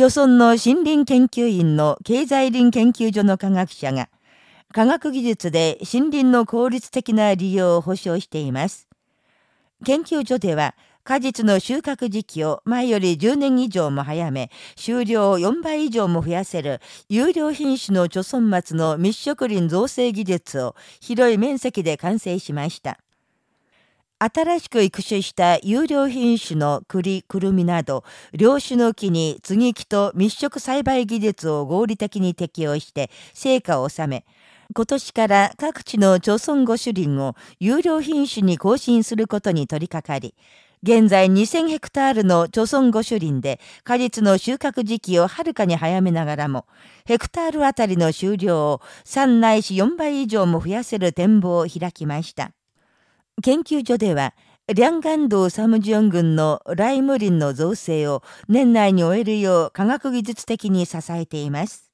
著村の森林研究院の経済林研究所の科学者が、科学技術で森林の効率的な利用を保障しています。研究所では、果実の収穫時期を前より10年以上も早め、収量を4倍以上も増やせる有料品種の貯村松の密植林造成技術を広い面積で完成しました。新しく育種した有料品種の栗、くるみなど、両種の木に接ぎ木と密植栽培技術を合理的に適用して成果を収め、今年から各地の町村五種林を有料品種に更新することに取り掛かり、現在2000ヘクタールの貯村五種林で果実の収穫時期をはるかに早めながらも、ヘクタールあたりの収量を3ないし4倍以上も増やせる展望を開きました。研究所では、リャンガン道サムジヨン郡のライムリンの造成を年内に終えるよう科学技術的に支えています。